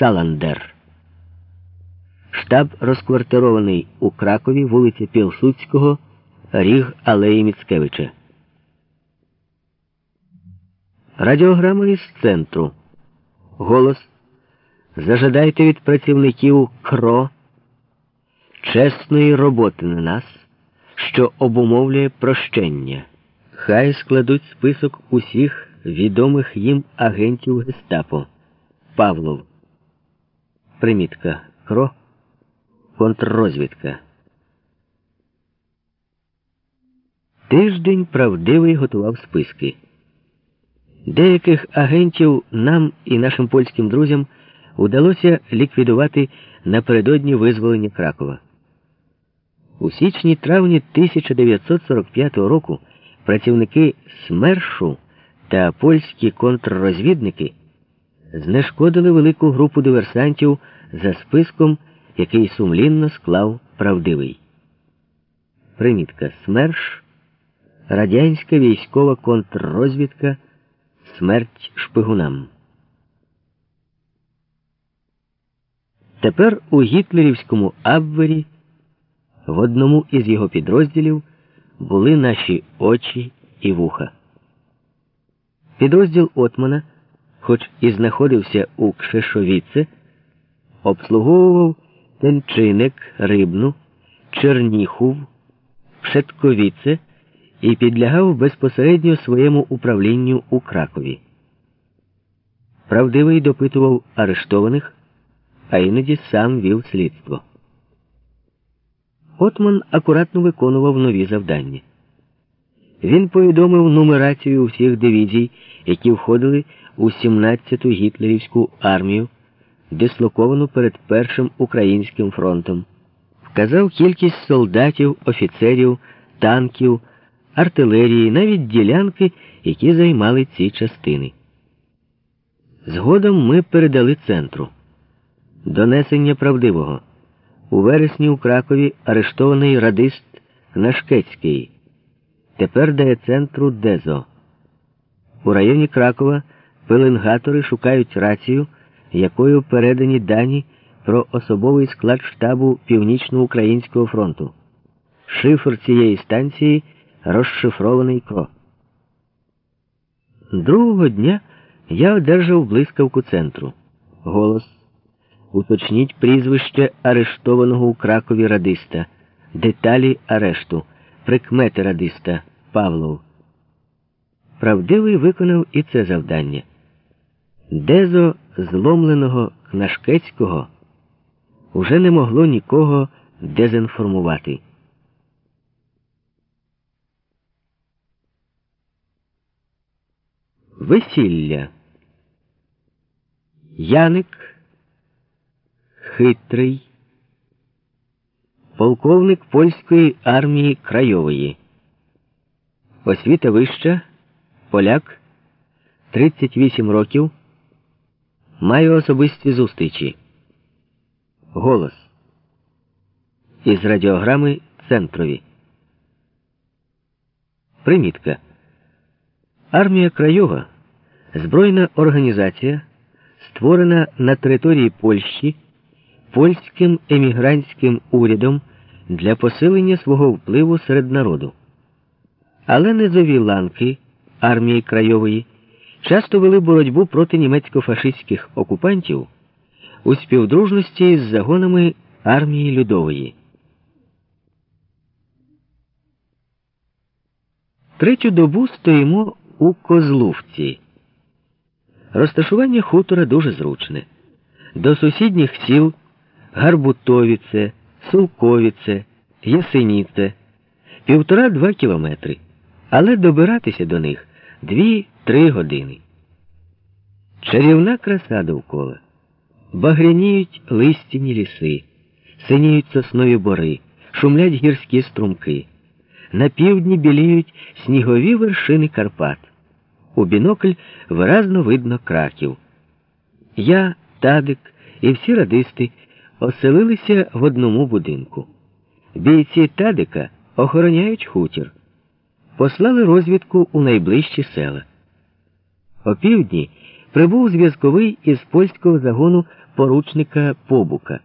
Саландер. Штаб розквартирований у Кракові, вулиця Пілсудського, ріг Алеї Міцкевича. Радіограма із центру. Голос. Зажадайте від працівників КРО чесної роботи на нас, що обумовлює прощення. Хай складуть список усіх відомих їм агентів Гестапо. Павлов. Примітка. КРО. Контррозвідка. Тиждень правдивий готував списки. Деяких агентів нам і нашим польським друзям удалося ліквідувати напередодні визволення Кракова. У січні-травні 1945 року працівники СМЕРШу та польські контррозвідники знешкодили велику групу диверсантів за списком, який сумлінно склав правдивий. Примітка СМЕРШ Радянська військова контррозвідка Смерть шпигунам. Тепер у гітлерівському Абвері в одному із його підрозділів були наші очі і вуха. Підрозділ Отмана, хоч і знаходився у Кшешовіце, обслуговував Тенчиник, Рибну, Черніхув, Пшетковіце і підлягав безпосередньо своєму управлінню у Кракові. Правдивий допитував арештованих, а іноді сам вів слідство. Отман акуратно виконував нові завдання. Він повідомив нумерацію всіх дивізій, які входили у 17-ту гітлерівську армію, дислоковану перед Першим українським фронтом, вказав кількість солдатів, офіцерів, танків, артилерії, навіть ділянки, які займали ці частини. Згодом ми передали центру. Донесення правдивого. У вересні у Кракові арештований радист Кнашкецький. Тепер дає центру Дезо. У районі Кракова пеленгатори шукають рацію, якою передані дані про особовий склад штабу Північно-Українського фронту. Шифр цієї станції розшифрований КРО. Другого дня я одержав блискавку центру. Голос. Уточніть прізвище арештованого у Кракові радиста, деталі арешту, прикмети радиста Павлов. Правдивий виконав і це завдання. Дезо зломленого Кнашкецького уже не могло нікого дезінформувати. Весілля. Яник хитрий, полковник польської армії Крайової. Освіта вища, поляк, 38 років. Маю особисті зустрічі. Голос. Із радіограми Центрові. Примітка. Армія Крайова збройна організація, створена на території Польщі польським емігрантським урядом для посилення свого впливу серед народу. Але низові ланки армії Крайової часто вели боротьбу проти німецько-фашистських окупантів у співдружності з загонами армії Людової. Третю добу стоїмо у Козлувці. Розташування хутора дуже зручне. До сусідніх сіл Гарбутовіце, Сулковіце, Ясеніце півтора-два кілометри, але добиратися до них дві-три години. Чарівна краса довкола. Багряніють листяні ліси, синіють соснові бори, шумлять гірські струмки. На півдні біліють снігові вершини Карпат. У бінокль виразно видно краків. Я, Тадик і всі радисти оселилися в одному будинку. Бійці Тадика охороняють хутір. Послали розвідку у найближчі села. О півдні прибув зв'язковий із польського загону поручника Побука.